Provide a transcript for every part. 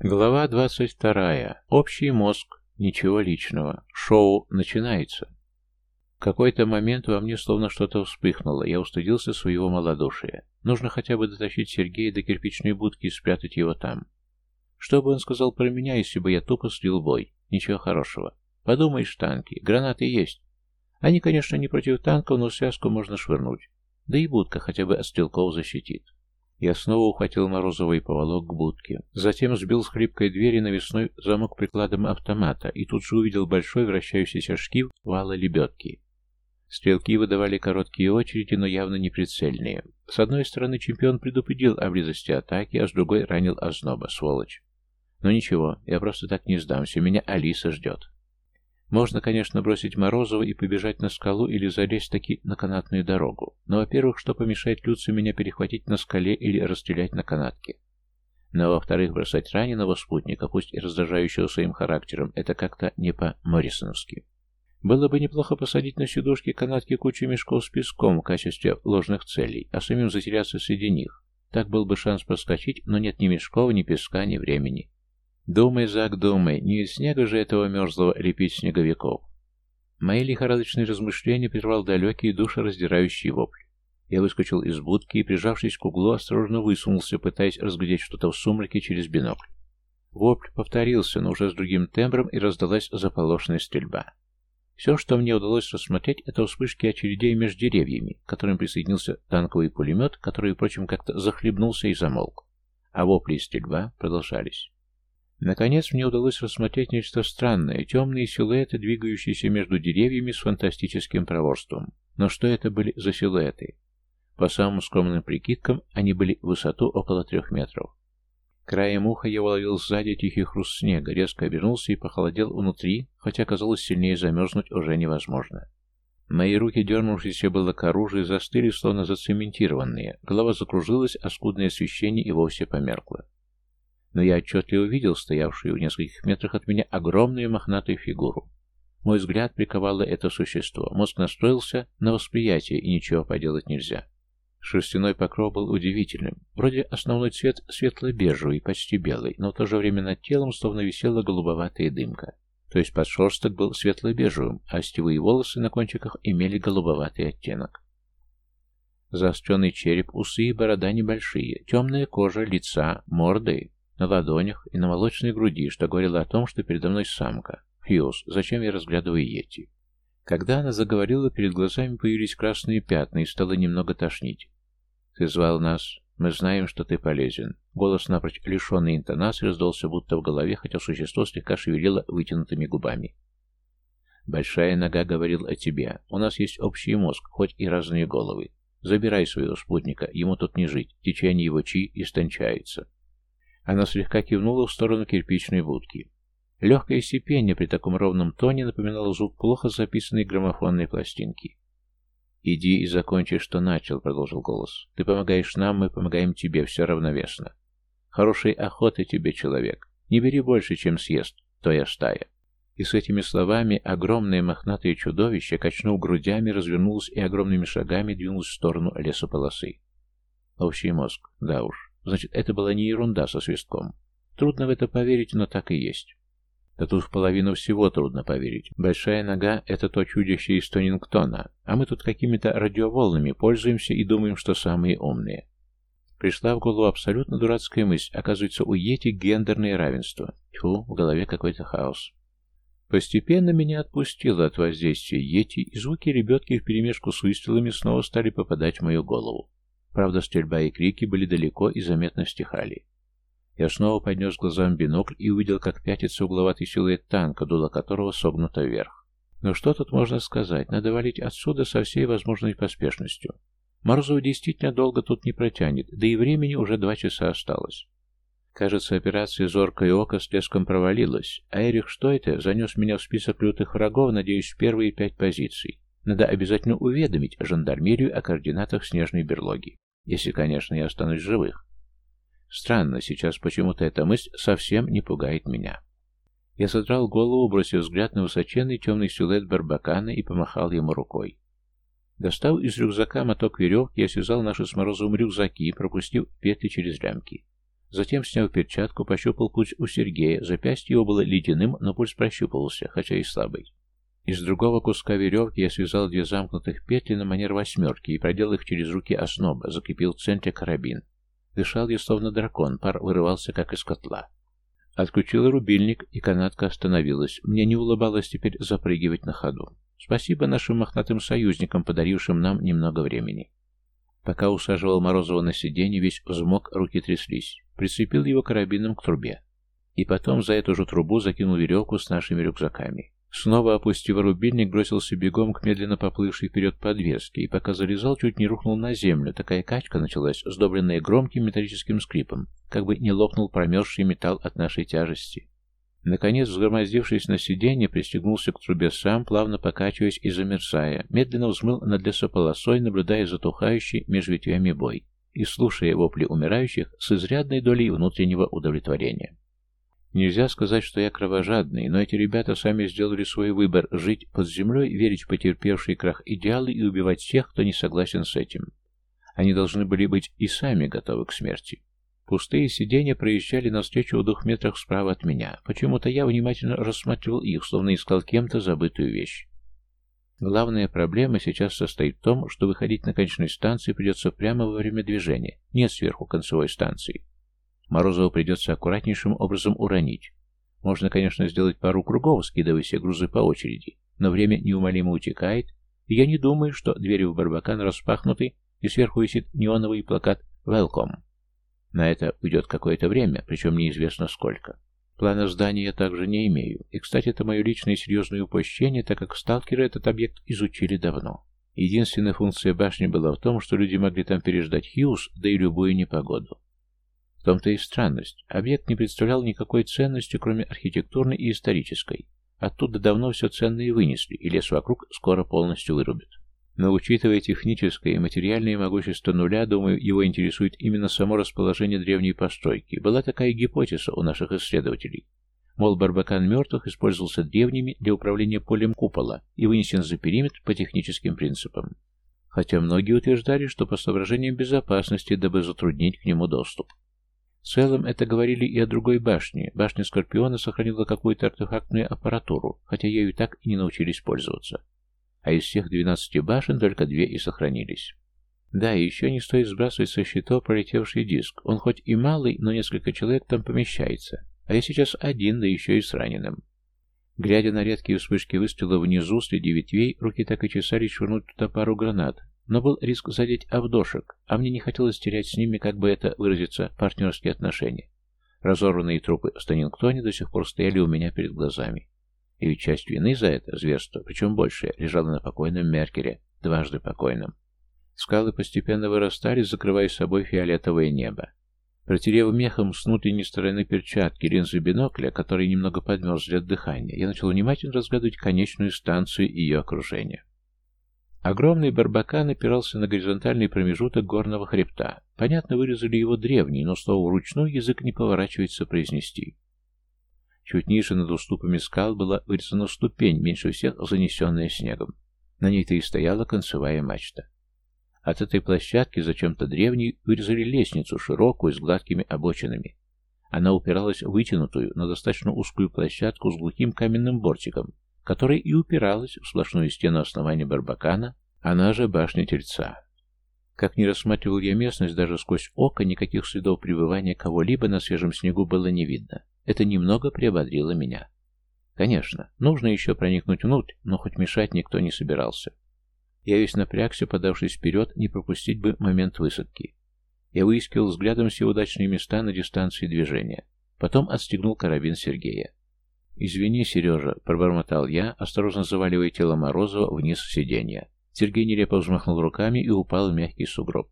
Глава 22. Общий мозг. Ничего личного. Шоу начинается. В какой-то момент во мне словно что-то вспыхнуло. Я устыдился своего малодушия. Нужно хотя бы дотащить Сергея до кирпичной будки и спрятать его там. Что бы он сказал про меня, если бы я тупо слил бой? Ничего хорошего. Подумаешь, танки. Гранаты есть. Они, конечно, не против танков, но связку можно швырнуть. Да и будка хотя бы от стрелков защитит. Я снова ухватил Морозова поволок к будке. Затем сбил с хлипкой двери навесной замок прикладом автомата и тут же увидел большой вращающийся шкив вала лебедки. Стрелки выдавали короткие очереди, но явно не прицельные. С одной стороны чемпион предупредил о близости атаки, а с другой ранил озноба, сволочь. Но ничего, я просто так не сдамся, меня Алиса ждет. Можно, конечно, бросить Морозова и побежать на скалу или залезть таки на канатную дорогу. Но, во-первых, что помешает Люцию меня перехватить на скале или расстрелять на канатке? Но, во-вторых, бросать раненого спутника, пусть и раздражающего своим характером, это как-то не по-моррисоновски. Было бы неплохо посадить на сидушки канатки кучу мешков с песком в качестве ложных целей, а самим затеряться среди них. Так был бы шанс проскочить, но нет ни мешков, ни песка, ни времени. Думай, Зак, думай, не из снега же этого мерзлого лепить снеговиков. Мои лихорадочные размышления прервал далекий душераздирающий вопль. Я выскочил из будки и, прижавшись к углу, осторожно высунулся, пытаясь разглядеть что-то в сумраке через бинокль. Вопль повторился, но уже с другим тембром, и раздалась заполошная стрельба. Все, что мне удалось рассмотреть, это вспышки очередей между деревьями, к которым присоединился танковый пулемет, который, впрочем, как-то захлебнулся и замолк. А вопли и стрельба продолжались. Наконец мне удалось рассмотреть нечто странное, темные силуэты, двигающиеся между деревьями с фантастическим проворством. Но что это были за силуэты? По самым скромным прикидкам, они были в высоту около трех метров. Краем уха я уловил сзади тихий хруст снега, резко обернулся и похолодел внутри, хотя казалось сильнее замерзнуть уже невозможно. Мои руки, дернувшиеся было к оружию, застыли, словно зацементированные. Голова закружилась, а скудное освещение и вовсе померкло но я отчетливо увидел стоявшую в нескольких метрах от меня огромную мохнатую фигуру. Мой взгляд приковало это существо. Мозг настроился на восприятие, и ничего поделать нельзя. Шерстяной покров был удивительным. Вроде основной цвет светло-бежевый, почти белый, но в то же время над телом словно висела голубоватая дымка. То есть подшерсток был светло-бежевым, а стевые волосы на кончиках имели голубоватый оттенок. Заостренный череп, усы и борода небольшие, темная кожа, лица, морды на ладонях и на молочной груди, что говорило о том, что передо мной самка. Фьюз, зачем я разглядываю Йети? Когда она заговорила, перед глазами появились красные пятна и стало немного тошнить. «Ты звал нас. Мы знаем, что ты полезен». Голос, напрочь лишенный интонации, раздался будто в голове, хотя существо слегка шевелило вытянутыми губами. «Большая нога говорил о тебе. У нас есть общий мозг, хоть и разные головы. Забирай своего спутника, ему тут не жить, течение его чи истончается». Она слегка кивнула в сторону кирпичной будки. Легкое сипение при таком ровном тоне напоминало звук плохо записанной граммофонной пластинки. «Иди и закончи, что начал», — продолжил голос. «Ты помогаешь нам, мы помогаем тебе, все равновесно. Хорошей охоты тебе, человек. Не бери больше, чем съест, твоя стая». И с этими словами огромное мохнатое чудовище, качнув грудями, развернулось и огромными шагами двинулось в сторону лесополосы. Общий мозг, да уж. Значит, это была не ерунда со свистком. Трудно в это поверить, но так и есть. Да тут в половину всего трудно поверить. Большая нога — это то чудище из Тонингтона, а мы тут какими-то радиоволнами пользуемся и думаем, что самые умные. Пришла в голову абсолютно дурацкая мысль. Оказывается, у Йети гендерное равенство. Тьфу, в голове какой-то хаос. Постепенно меня отпустило от воздействия Йети, и звуки ребятки вперемешку с выстрелами снова стали попадать в мою голову. Правда, стрельба и крики были далеко и заметно стихали. Я снова поднес глазам бинокль и увидел, как пятится угловатый силуэт танка, дуло которого согнуто вверх. Но что тут можно сказать? Надо валить отсюда со всей возможной поспешностью. Морозов действительно долго тут не протянет, да и времени уже два часа осталось. Кажется, операция «Зоркое око» с леском провалилась, а Эрих что это занес меня в список лютых врагов, надеюсь, в первые пять позиций. Надо обязательно уведомить жандармерию о координатах снежной берлоги. Если, конечно, я останусь живых. Странно, сейчас почему-то эта мысль совсем не пугает меня. Я содрал голову, бросив взгляд на высоченный темный силуэт Барбакана и помахал ему рукой. Достав из рюкзака моток веревки, я связал наши с Морозовым рюкзаки, пропустив петли через лямки. Затем, сняв перчатку, пощупал пульс у Сергея. Запястье его было ледяным, но пульс прощупывался, хотя и слабый. Из другого куска веревки я связал две замкнутых петли на манер восьмерки и продел их через руки осноба, закрепил в центре карабин. Дышал я словно дракон, пар вырывался, как из котла. Отключил рубильник, и канатка остановилась. Мне не улыбалось теперь запрыгивать на ходу. Спасибо нашим мохнатым союзникам, подарившим нам немного времени. Пока усаживал Морозова на сиденье, весь взмок, руки тряслись. Прицепил его карабином к трубе. И потом за эту же трубу закинул веревку с нашими рюкзаками. Снова опустив рубильник, бросился бегом к медленно поплывшей вперед подвеске, и пока залезал, чуть не рухнул на землю. Такая качка началась, сдобренная громким металлическим скрипом, как бы не лопнул промерзший металл от нашей тяжести. Наконец, взгромоздившись на сиденье, пристегнулся к трубе сам, плавно покачиваясь и замерзая, медленно взмыл над лесополосой, наблюдая затухающий между ветвями бой и слушая вопли умирающих с изрядной долей внутреннего удовлетворения. Нельзя сказать, что я кровожадный, но эти ребята сами сделали свой выбор – жить под землей, верить в потерпевший крах идеалы и убивать тех, кто не согласен с этим. Они должны были быть и сами готовы к смерти. Пустые сиденья проезжали навстречу в двух метрах справа от меня. Почему-то я внимательно рассматривал их, словно искал кем-то забытую вещь. Главная проблема сейчас состоит в том, что выходить на конечной станции придется прямо во время движения, нет сверху концевой станции. Морозову придется аккуратнейшим образом уронить. Можно, конечно, сделать пару кругов, скидывая все грузы по очереди, но время неумолимо утекает, и я не думаю, что двери в Барбакан распахнуты, и сверху висит неоновый плакат «Welcome». На это уйдет какое-то время, причем неизвестно сколько. Плана здания я также не имею. И, кстати, это мое личное серьезное упущение, так как сталкеры этот объект изучили давно. Единственная функция башни была в том, что люди могли там переждать Хьюз, да и любую непогоду. В том-то и странность. Объект не представлял никакой ценности, кроме архитектурной и исторической. Оттуда давно все ценное вынесли, и лес вокруг скоро полностью вырубят. Но учитывая техническое и материальное могущество нуля, думаю, его интересует именно само расположение древней постройки. Была такая гипотеза у наших исследователей. Мол, Барбакан мертвых использовался древними для управления полем купола и вынесен за периметр по техническим принципам. Хотя многие утверждали, что по соображениям безопасности, дабы затруднить к нему доступ. В целом это говорили и о другой башне. Башня Скорпиона сохранила какую-то артефактную аппаратуру, хотя ею так и не научились пользоваться а из всех двенадцати башен только две и сохранились. Да, и еще не стоит сбрасывать со счетов пролетевший диск. Он хоть и малый, но несколько человек там помещается. А я сейчас один, да еще и с раненым. Глядя на редкие вспышки выстрела внизу, среди ветвей, руки так и чесались швырнуть туда пару гранат. Но был риск задеть авдошек, а мне не хотелось терять с ними, как бы это выразиться, партнерские отношения. Разорванные трупы Станингтоне до сих пор стояли у меня перед глазами. И ведь часть вины за это зверство, причем большее, лежала на покойном Меркере, дважды покойном. Скалы постепенно вырастали, закрывая собой фиолетовое небо. Протерев мехом с внутренней стороны перчатки линзы бинокля, которые немного подмерзли от дыхания, я начал внимательно разглядывать конечную станцию и ее окружение. Огромный барбакан опирался на горизонтальный промежуток горного хребта. Понятно, вырезали его древний, но слово вручную язык не поворачивается произнести. Чуть ниже над уступами скал была вырезана ступень, меньше всех занесенная снегом. На ней-то и стояла концевая мачта. От этой площадки зачем-то древней вырезали лестницу, широкую, с гладкими обочинами. Она упиралась в вытянутую, но достаточно узкую площадку с глухим каменным бортиком, которая и упиралась в сплошную стену основания Барбакана, она же башня Тельца. Как ни рассматривал я местность, даже сквозь око никаких следов пребывания кого-либо на свежем снегу было не видно. Это немного приободрило меня. Конечно, нужно еще проникнуть внутрь, но хоть мешать никто не собирался. Я весь напрягся, подавшись вперед, не пропустить бы момент высадки. Я выискивал взглядом все удачные места на дистанции движения. Потом отстегнул карабин Сергея. «Извини, Сережа», — пробормотал я, осторожно заваливая тело Морозова вниз сиденья. Сергей нелепо взмахнул руками и упал в мягкий сугроб.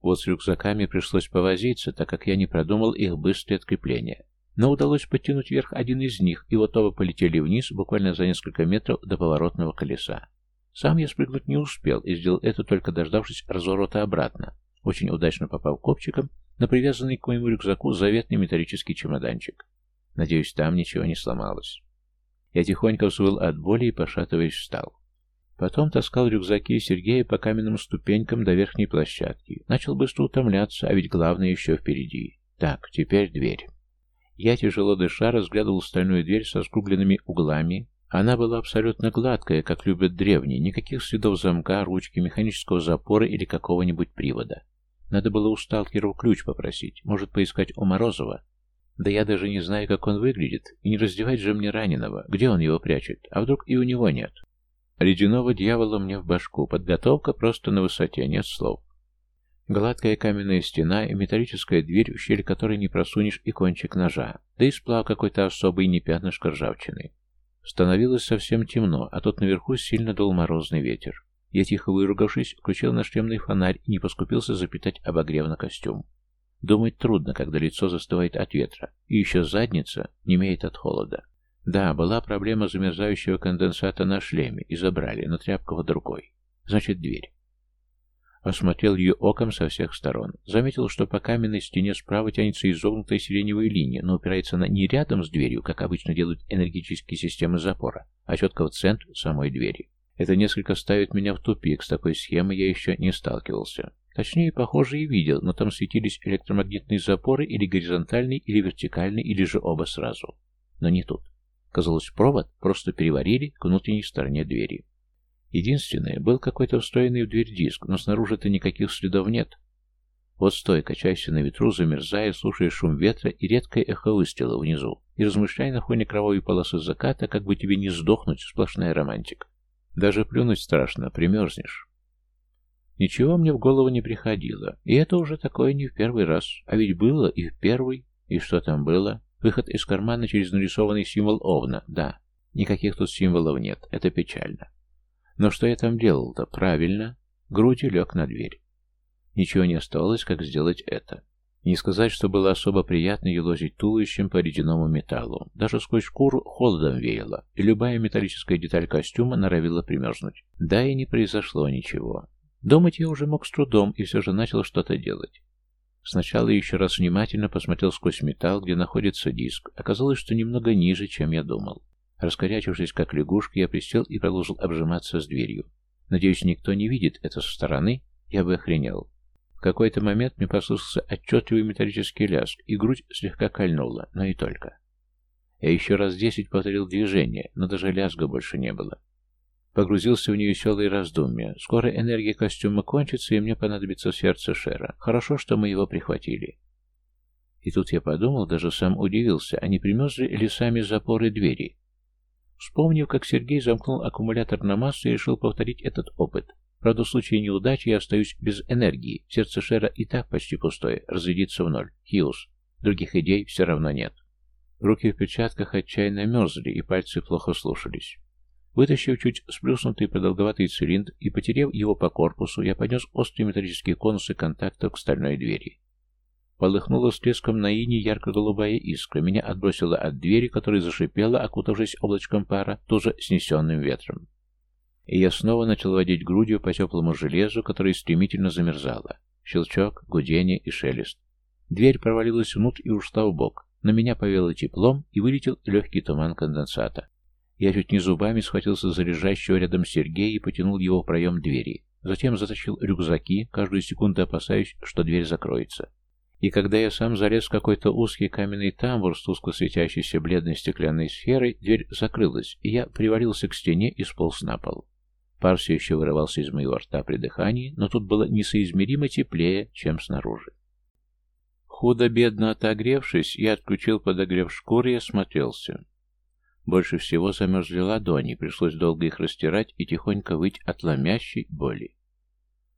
Вот с рюкзаками пришлось повозиться, так как я не продумал их быстрое открепление. Но удалось подтянуть вверх один из них, и вот оба полетели вниз буквально за несколько метров до поворотного колеса. Сам я спрыгнуть не успел и сделал это только дождавшись разворота обратно, очень удачно попав копчиком на привязанный к моему рюкзаку заветный металлический чемоданчик. Надеюсь, там ничего не сломалось. Я тихонько взвыл от боли и, пошатываясь, встал. Потом таскал рюкзаки Сергея по каменным ступенькам до верхней площадки. Начал быстро утомляться, а ведь главное еще впереди. Так, теперь дверь. Я, тяжело дыша, разглядывал стальную дверь со скругленными углами. Она была абсолютно гладкая, как любят древние, никаких следов замка, ручки, механического запора или какого-нибудь привода. Надо было у сталкеров ключ попросить, может поискать у Морозова. Да я даже не знаю, как он выглядит, и не раздевать же мне раненого, где он его прячет, а вдруг и у него нет. Ледяного дьявола мне в башку, подготовка просто на высоте, нет слов. Гладкая каменная стена и металлическая дверь, в щель которой не просунешь и кончик ножа, да и сплав какой-то особый не пятнышко ржавчины. Становилось совсем темно, а тут наверху сильно дул морозный ветер. Я, тихо выругавшись, включил наш темный фонарь и не поскупился запитать обогрев на костюм. Думать трудно, когда лицо застывает от ветра, и еще задница не имеет от холода. Да, была проблема замерзающего конденсата на шлеме, и забрали, но тряпка в другой. Значит, дверь. Осмотрел ее оком со всех сторон. Заметил, что по каменной стене справа тянется изогнутая сиреневая линия, но упирается она не рядом с дверью, как обычно делают энергетические системы запора, а четко в центр самой двери. Это несколько ставит меня в тупик, с такой схемой я еще не сталкивался. Точнее, похоже, и видел, но там светились электромагнитные запоры или горизонтальный, или вертикальный, или же оба сразу. Но не тут. Казалось, провод просто переварили к внутренней стороне двери. Единственное, был какой-то встроенный в дверь диск, но снаружи-то никаких следов нет. Вот стой, качайся на ветру, замерзая, слушая шум ветра и редкое эхо выстрела внизу, и размышляй на фоне кровавой полосы заката, как бы тебе не сдохнуть, сплошная романтика. Даже плюнуть страшно, примерзнешь. Ничего мне в голову не приходило, и это уже такое не в первый раз, а ведь было и в первый, и что там было? Выход из кармана через нарисованный символ овна, да. Никаких тут символов нет, это печально. Но что я там делал-то? Правильно. Грудью лег на дверь. Ничего не оставалось, как сделать это. Не сказать, что было особо приятно елозить туловищем по ледяному металлу. Даже сквозь шкуру холодом веяло, и любая металлическая деталь костюма норовила примерзнуть. Да и не произошло ничего. Думать я уже мог с трудом, и все же начал что-то делать. Сначала еще раз внимательно посмотрел сквозь металл, где находится диск. Оказалось, что немного ниже, чем я думал. Раскорячившись как лягушка, я присел и продолжил обжиматься с дверью. Надеюсь, никто не видит это со стороны, я бы охренел. В какой-то момент мне послышался отчетливый металлический лязг, и грудь слегка кольнула, но и только. Я еще раз десять повторил движение, но даже лязга больше не было. Погрузился в невеселые раздумья. Скоро энергия костюма кончится, и мне понадобится сердце Шера. Хорошо, что мы его прихватили. И тут я подумал, даже сам удивился, а не примерзли ли сами запоры двери? Вспомнив, как Сергей замкнул аккумулятор на массу, я решил повторить этот опыт. Правда, в случае неудачи я остаюсь без энергии. Сердце Шера и так почти пустое, разрядится в ноль. Хиус. Других идей все равно нет. Руки в перчатках отчаянно мерзли, и пальцы плохо слушались. Вытащив чуть сплюснутый продолговатый цилиндр и потерев его по корпусу, я поднес острые металлические конусы контактов к стальной двери. Полыхнула с треском на ине ярко-голубая искра. Меня отбросило от двери, которая зашипела, окутавшись облачком пара, тоже снесенным ветром. И я снова начал водить грудью по теплому железу, которое стремительно замерзало. Щелчок, гудение и шелест. Дверь провалилась внутрь и ушла в бок. На меня повело теплом, и вылетел легкий туман конденсата. Я чуть не зубами схватился за лежащего рядом Сергея и потянул его в проем двери. Затем затащил рюкзаки, каждую секунду опасаясь, что дверь закроется. И когда я сам залез в какой-то узкий каменный тамбур с тускло светящейся бледной стеклянной сферой, дверь закрылась, и я привалился к стене и сполз на пол. Пар все еще вырывался из моего рта при дыхании, но тут было несоизмеримо теплее, чем снаружи. Худо-бедно отогревшись, я отключил подогрев шкуры и осмотрелся. Больше всего замерзли ладони, пришлось долго их растирать и тихонько выть от ломящей боли.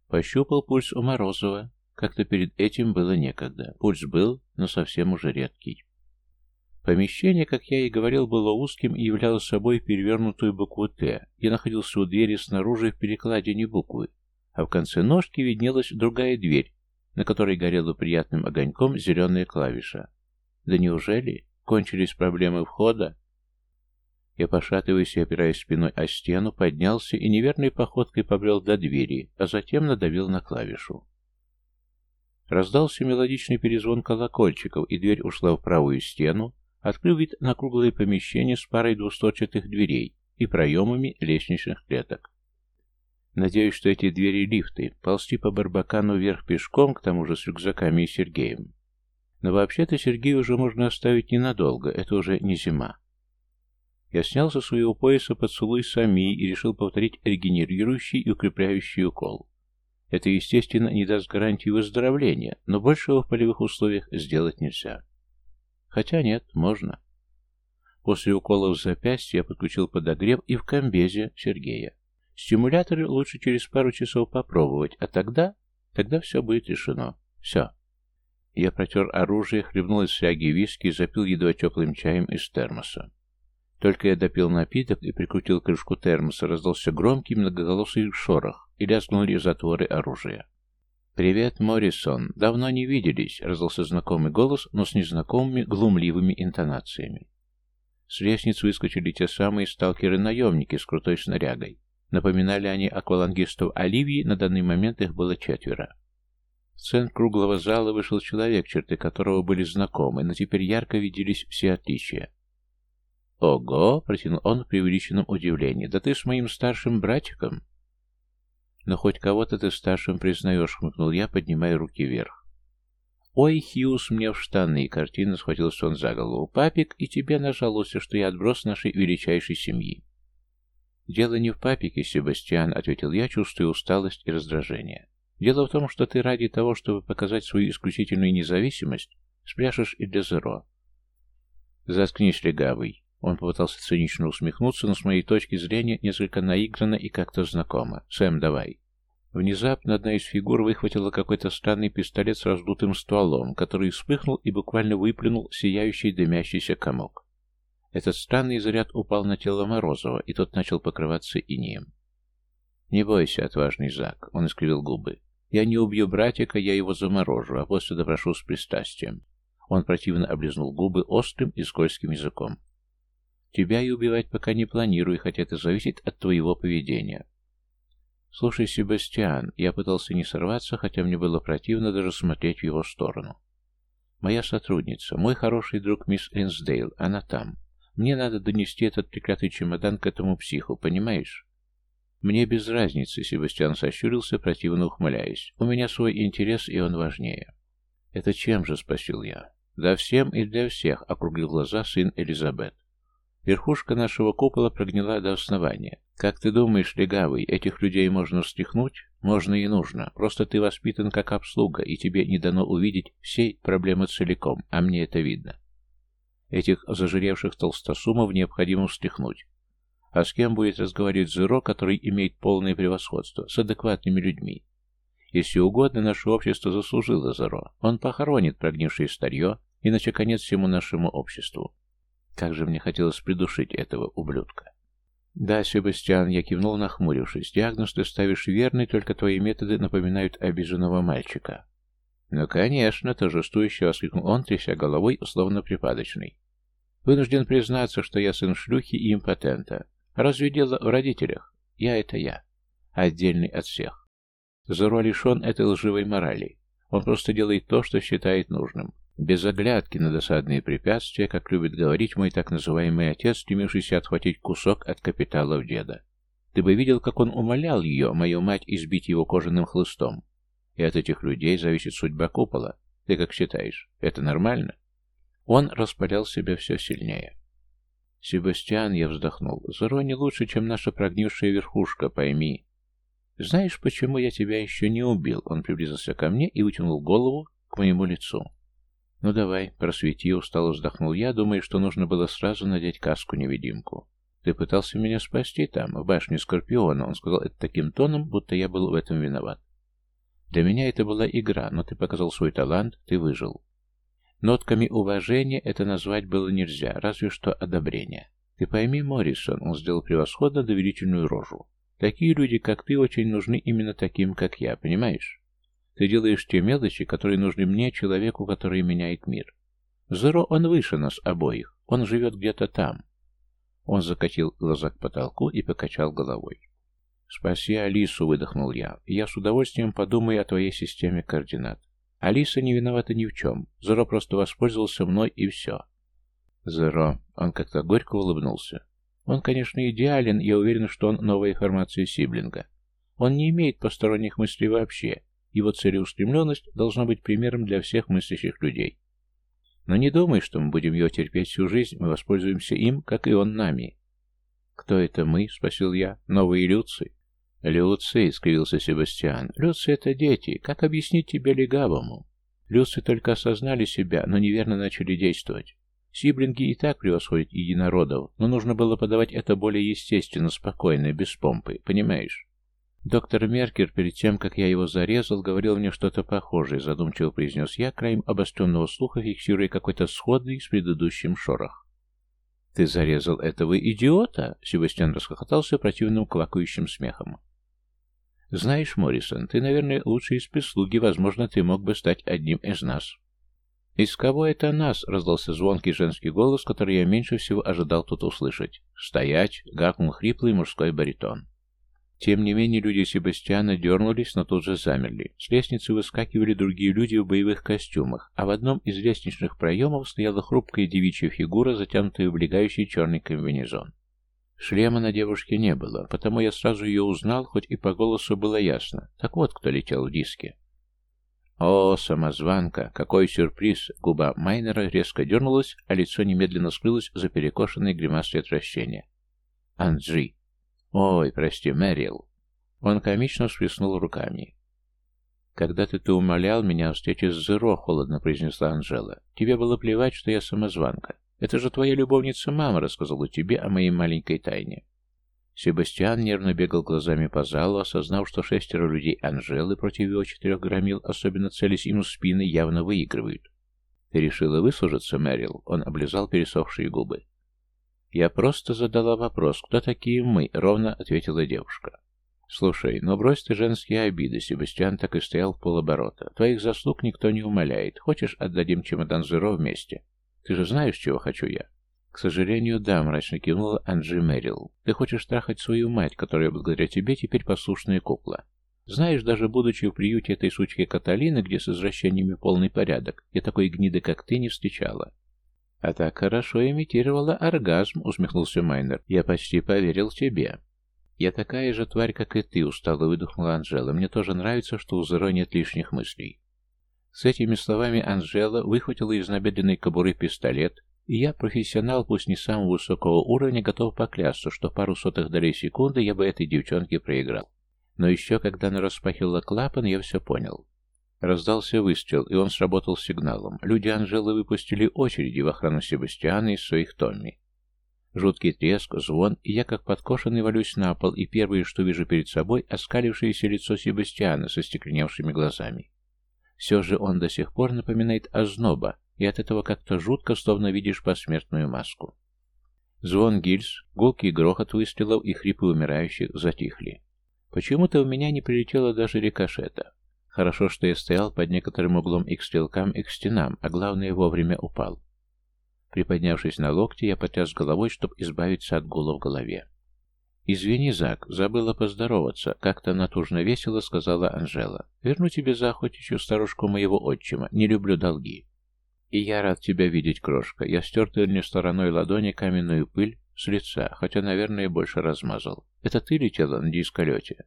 Пощупал пульс у Морозова, как-то перед этим было некогда. Пульс был, но совсем уже редкий. Помещение, как я и говорил, было узким и являло собой перевернутую букву «Т». Я находился у двери снаружи в перекладине буквы, а в конце ножки виднелась другая дверь, на которой горела приятным огоньком зеленая клавиша. Да неужели? Кончились проблемы входа? Я, пошатываясь и опираясь спиной о стену, поднялся и неверной походкой побрел до двери, а затем надавил на клавишу. Раздался мелодичный перезвон колокольчиков, и дверь ушла в правую стену, открыв вид на круглое помещение с парой двустворчатых дверей и проемами лестничных клеток. Надеюсь, что эти двери лифты, ползти по Барбакану вверх пешком, к тому же с рюкзаками и Сергеем. Но вообще-то Сергея уже можно оставить ненадолго, это уже не зима. Я снял со своего пояса поцелуй Сами и решил повторить регенерирующий и укрепляющий укол. Это, естественно, не даст гарантии выздоровления, но большего в полевых условиях сделать нельзя. Хотя нет, можно. После укола в запястье я подключил подогрев и в комбезе Сергея. Стимуляторы лучше через пару часов попробовать, а тогда... Тогда все будет решено. Все. Я протер оружие, хлебнул из фляги виски и запил едва теплым чаем из термоса. Только я допил напиток и прикрутил крышку термоса, раздался громкий многоголосый шорох и лязгнули затворы оружия. «Привет, Моррисон. Давно не виделись», — раздался знакомый голос, но с незнакомыми глумливыми интонациями. С лестниц выскочили те самые сталкеры-наемники с крутой снарягой. Напоминали они аквалангистов Оливии, на данный момент их было четверо. В центр круглого зала вышел человек, черты которого были знакомы, но теперь ярко виделись все отличия. «Ого!» — протянул он в преувеличенном удивлении. «Да ты с моим старшим братиком!» «Но хоть кого-то ты старшим признаешь», — хмыкнул я, поднимая руки вверх. «Ой, Хьюз, мне в штаны!» — картина схватился он за голову. «Папик, и тебе нажаловался, что я отброс нашей величайшей семьи». «Дело не в папике, Себастьян», — ответил я, чувствуя усталость и раздражение. «Дело в том, что ты ради того, чтобы показать свою исключительную независимость, спряшешь и для Зеро». «Заткнись, легавый!» Он попытался цинично усмехнуться, но с моей точки зрения несколько наигранно и как-то знакомо. «Сэм, давай». Внезапно одна из фигур выхватила какой-то странный пистолет с раздутым стволом, который вспыхнул и буквально выплюнул сияющий дымящийся комок. Этот странный заряд упал на тело Морозова, и тот начал покрываться инеем. «Не бойся, отважный Зак», — он искривил губы. «Я не убью братика, я его заморожу, а после допрошу с пристрастием». Он противно облизнул губы острым и скользким языком. Тебя и убивать пока не планирую, хотя это зависит от твоего поведения. Слушай, Себастьян, я пытался не сорваться, хотя мне было противно даже смотреть в его сторону. Моя сотрудница, мой хороший друг мисс Энсдейл, она там. Мне надо донести этот треклятый чемодан к этому психу, понимаешь? Мне без разницы, Себастьян сощурился, противно ухмыляясь. У меня свой интерес, и он важнее. Это чем же, спросил я. Да всем и для всех, округлил глаза сын Элизабет. Верхушка нашего купола прогнила до основания. Как ты думаешь, легавый, этих людей можно встряхнуть? Можно и нужно. Просто ты воспитан как обслуга, и тебе не дано увидеть всей проблемы целиком, а мне это видно. Этих зажиревших толстосумов необходимо встряхнуть. А с кем будет разговаривать Зеро, который имеет полное превосходство? С адекватными людьми. Если угодно, наше общество заслужило Зеро. Он похоронит прогнившее старье, иначе конец всему нашему обществу. Как же мне хотелось придушить этого ублюдка. Да, Себастьян, я кивнул, нахмурившись. Диагноз ты ставишь верный, только твои методы напоминают обиженного мальчика. Ну, конечно, торжествующе воскликнул он, тряся головой, условно припадочный. Вынужден признаться, что я сын шлюхи и импотента. Разве дело в родителях? Я — это я. Отдельный от всех. Зеро лишен этой лживой морали. Он просто делает то, что считает нужным. Без оглядки на досадные препятствия, как любит говорить мой так называемый отец, стремившийся отхватить кусок от капиталов деда. Ты бы видел, как он умолял ее, мою мать, избить его кожаным хлыстом. И от этих людей зависит судьба купола. Ты как считаешь, это нормально? Он распалял себя все сильнее. «Себастьян», — я вздохнул, — «Зеро не лучше, чем наша прогнившая верхушка, пойми». «Знаешь, почему я тебя еще не убил?» Он приблизился ко мне и вытянул голову к моему лицу. «Ну давай, просвети», — устало вздохнул я, думая, что нужно было сразу надеть каску-невидимку. «Ты пытался меня спасти там, в башне Скорпиона», — он сказал это таким тоном, будто я был в этом виноват. «Для меня это была игра, но ты показал свой талант, ты выжил». Нотками уважения это назвать было нельзя, разве что одобрение. Ты пойми, Моррисон, он сделал превосходно доверительную рожу. Такие люди, как ты, очень нужны именно таким, как я, понимаешь? Ты делаешь те мелочи, которые нужны мне, человеку, который меняет мир. Зеро, он выше нас обоих. Он живет где-то там. Он закатил глаза к потолку и покачал головой. «Спаси Алису», — выдохнул я. «Я с удовольствием подумаю о твоей системе координат. Алиса не виновата ни в чем. Зеро просто воспользовался мной, и все». «Зеро», — он как-то горько улыбнулся. «Он, конечно, идеален, я уверен, что он новая формация Сиблинга. Он не имеет посторонних мыслей вообще, его целеустремленность должна быть примером для всех мыслящих людей. Но не думай, что мы будем его терпеть всю жизнь, мы воспользуемся им, как и он нами. «Кто это мы?» — спросил я. «Новые Люци?» «Люци», — скривился Себастьян. «Люци — это дети. Как объяснить тебе легавому?» Люци только осознали себя, но неверно начали действовать. Сиблинги и так превосходят единородов, но нужно было подавать это более естественно, спокойно, без помпы, понимаешь? Доктор Меркер, перед тем, как я его зарезал, говорил мне что-то похожее, задумчиво произнес я, краем обостренного слуха, фиксируя какой-то сходный с предыдущим шорох. «Ты зарезал этого идиота?» — Себастьян расхохотался противным квакающим смехом. «Знаешь, Моррисон, ты, наверное, лучший из прислуги, возможно, ты мог бы стать одним из нас». «Из кого это нас?» — раздался звонкий женский голос, который я меньше всего ожидал тут услышать. «Стоять!» — гакнул хриплый мужской баритон. Тем не менее, люди Себастьяна дернулись, но тут же замерли. С лестницы выскакивали другие люди в боевых костюмах, а в одном из лестничных проемов стояла хрупкая девичья фигура, затянутая в облегающий черный комбинезон. Шлема на девушке не было, потому я сразу ее узнал, хоть и по голосу было ясно. Так вот, кто летел в диске. О, самозванка! Какой сюрприз! Губа Майнера резко дернулась, а лицо немедленно скрылось за перекошенной гримасой отвращения. Анджи! «Ой, прости, Мэрил». Он комично всплеснул руками. «Когда-то ты умолял меня о встрече с Зеро», — холодно произнесла Анжела. «Тебе было плевать, что я самозванка. Это же твоя любовница мама рассказала тебе о моей маленькой тайне». Себастьян нервно бегал глазами по залу, осознав, что шестеро людей Анжелы против его четырех громил, особенно целясь ему в спины, явно выигрывают. «Ты решила выслужиться, Мэрил?» Он облизал пересохшие губы. «Я просто задала вопрос, кто такие мы?» — ровно ответила девушка. «Слушай, но брось ты женские обиды», — Себастьян так и стоял в полоборота. «Твоих заслуг никто не умоляет. Хочешь, отдадим чемодан Зеро вместе? Ты же знаешь, чего хочу я?» «К сожалению, да», — мрачно кивнула Анджи Мэрил. «Ты хочешь трахать свою мать, которая благодаря тебе теперь послушная кукла. Знаешь, даже будучи в приюте этой сучки Каталины, где с извращениями полный порядок, я такой гниды, как ты, не встречала. «А так хорошо имитировала оргазм», — усмехнулся Майнер. «Я почти поверил тебе». «Я такая же тварь, как и ты», — устало выдохнула Анжела. «Мне тоже нравится, что у Зеро нет лишних мыслей». С этими словами Анжела выхватила из набедренной кобуры пистолет, и я, профессионал, пусть не самого высокого уровня, готов поклясться, что пару сотых долей секунды я бы этой девчонке проиграл. Но еще, когда она распахивала клапан, я все понял. Раздался выстрел, и он сработал сигналом. Люди Анжелы выпустили очереди в охрану Себастьяна из своих Томми. Жуткий треск, звон, и я как подкошенный валюсь на пол, и первое, что вижу перед собой, оскалившееся лицо Себастьяна со стекленевшими глазами. Все же он до сих пор напоминает озноба, и от этого как-то жутко, словно видишь посмертную маску. Звон гильз, гулкий грохот выстрелов и хрипы умирающих затихли. Почему-то у меня не прилетело даже рикошета. Хорошо, что я стоял под некоторым углом и к стрелкам, и к стенам, а главное, вовремя упал. Приподнявшись на локти, я потряс головой, чтобы избавиться от гула в голове. «Извини, Зак, забыла поздороваться», — как-то натужно весело сказала Анжела. «Верну тебе за охотничью старушку моего отчима. Не люблю долги». «И я рад тебя видеть, крошка». Я стер тыльной стороной ладони каменную пыль с лица, хотя, наверное, больше размазал. «Это ты летела на дисколете?»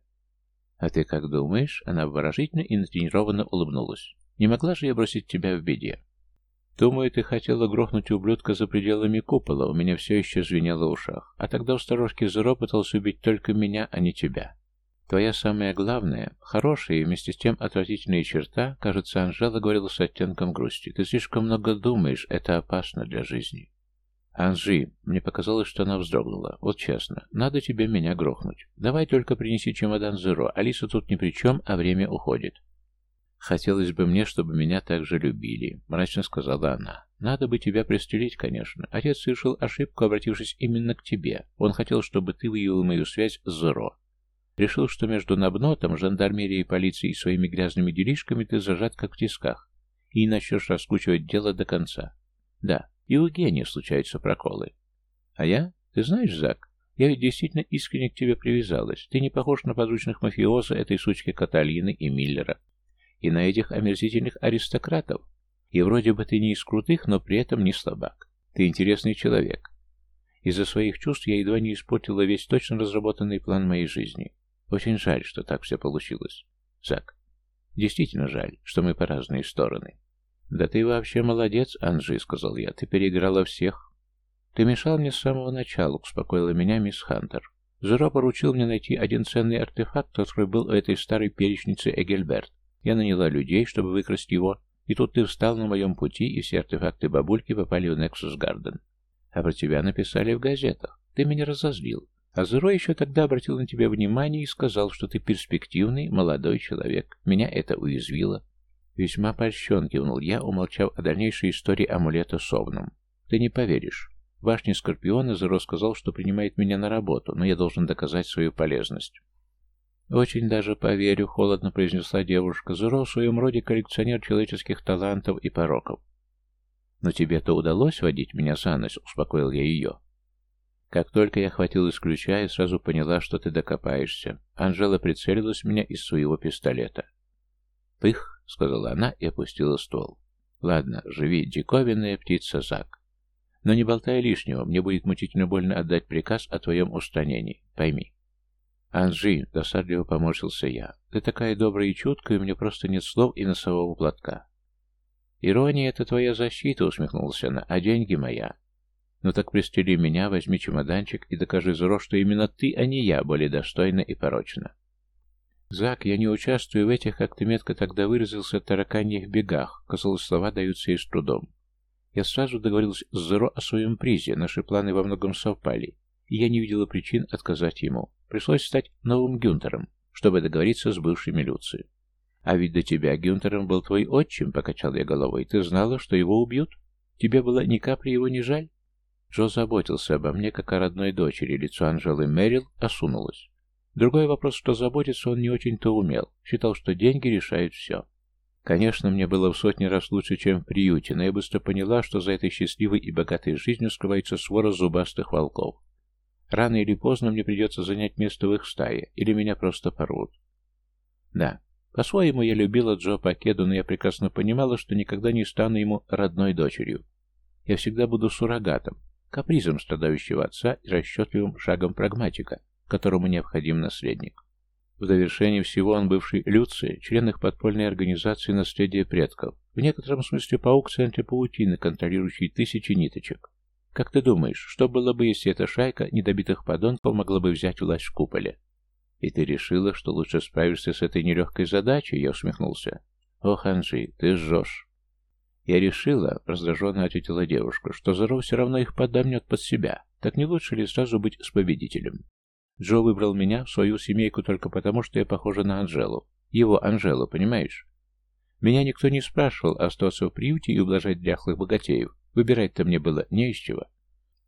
«А ты как думаешь?» Она обворожительно и натренированно улыбнулась. «Не могла же я бросить тебя в беде?» «Думаю, ты хотела грохнуть ублюдка за пределами купола, у меня все еще звенело в ушах. А тогда у сторожки Зеро пытался убить только меня, а не тебя. Твоя самая главная, хорошая и вместе с тем отвратительная черта, кажется, Анжела говорила с оттенком грусти. Ты слишком много думаешь, это опасно для жизни». «Анжи, мне показалось, что она вздрогнула. Вот честно, надо тебе меня грохнуть. Давай только принеси чемодан Зеро. Алиса тут ни при чем, а время уходит». «Хотелось бы мне, чтобы меня так же любили», — мрачно сказала она. «Надо бы тебя пристрелить, конечно. Отец совершил ошибку, обратившись именно к тебе. Он хотел, чтобы ты выявил мою связь с Зеро. Решил, что между Набнотом, жандармерией полицией и своими грязными делишками ты зажат как в тисках, и начнешь раскручивать дело до конца. Да, и у гения случаются проколы. А я? Ты знаешь, Зак, я ведь действительно искренне к тебе привязалась. Ты не похож на подручных мафиоза этой сучки Каталины и Миллера. И на этих омерзительных аристократов. И вроде бы ты не из крутых, но при этом не слабак. Ты интересный человек. Из-за своих чувств я едва не испортила весь точно разработанный план моей жизни. Очень жаль, что так все получилось. Зак, действительно жаль, что мы по разные стороны. «Да ты вообще молодец, Анжи», — сказал я. «Ты переиграла всех». «Ты мешал мне с самого начала», — успокоила меня мисс Хантер. Зеро поручил мне найти один ценный артефакт, который был у этой старой перечницы Эгельберт. Я наняла людей, чтобы выкрасть его, и тут ты встал на моем пути, и все артефакты бабульки попали в Нексус Гарден. А про тебя написали в газетах. Ты меня разозлил. А Зеро еще тогда обратил на тебя внимание и сказал, что ты перспективный, молодой человек. Меня это уязвило. Весьма польщен, кивнул я, умолчав о дальнейшей истории амулета с Овном. Ты не поверишь. В башне Скорпиона Зеро сказал, что принимает меня на работу, но я должен доказать свою полезность. «Очень даже поверю», — холодно произнесла девушка. «Зеро в своем роде коллекционер человеческих талантов и пороков». «Но тебе-то удалось водить меня за нос», — успокоил я ее. Как только я хватил из ключа, я сразу поняла, что ты докопаешься. Анжела прицелилась в меня из своего пистолета. «Пых!» — сказала она и опустила ствол. «Ладно, живи, диковинная птица Зак. Но не болтай лишнего, мне будет мучительно больно отдать приказ о твоем устранении. Пойми». «Анжи!» — досадливо поморщился я. «Ты такая добрая и чуткая, у меня просто нет слов и носового платка». «Ирония — это твоя защита», — усмехнулся она, — «а деньги моя. Ну так пристрели меня, возьми чемоданчик и докажи Зеро, что именно ты, а не я, более достойна и порочна. Зак, я не участвую в этих, как ты метко тогда выразился, тараканьих бегах. Казалось, слова даются и с трудом. Я сразу договорился с Зеро о своем призе, наши планы во многом совпали, и я не видела причин отказать ему. Пришлось стать новым Гюнтером, чтобы договориться с бывшими Люци. А ведь до тебя Гюнтером был твой отчим, покачал я головой. Ты знала, что его убьют? Тебе было ни капли его не жаль? Джо заботился обо мне, как о родной дочери, лицо Анжелы Мэрил осунулось. Другой вопрос, что заботиться он не очень-то умел, считал, что деньги решают все. Конечно, мне было в сотни раз лучше, чем в приюте, но я быстро поняла, что за этой счастливой и богатой жизнью скрывается свора зубастых волков. Рано или поздно мне придется занять место в их стае, или меня просто порвут. Да, по-своему я любила Джо Пакеду, но я прекрасно понимала, что никогда не стану ему родной дочерью. Я всегда буду суррогатом, капризом страдающего отца и расчетливым шагом прагматика, которому необходим наследник. В довершение всего он бывший Люци, член их подпольной организации наследия предков, в некотором смысле паук в центре паутины, контролирующий тысячи ниточек. Как ты думаешь, что было бы, если эта шайка недобитых подонков могла бы взять власть в куполе? И ты решила, что лучше справишься с этой нелегкой задачей? Я усмехнулся. Ох, Анжи, ты жжешь. «Я решила», — раздраженно ответила девушка, «что Зеро все равно их подомнет под себя. Так не лучше ли сразу быть с победителем?» Джо выбрал меня, в свою семейку, только потому, что я похожа на Анжелу. Его Анжелу, понимаешь? Меня никто не спрашивал, остаться в приюте и ублажать дряхлых богатеев. Выбирать-то мне было не из чего.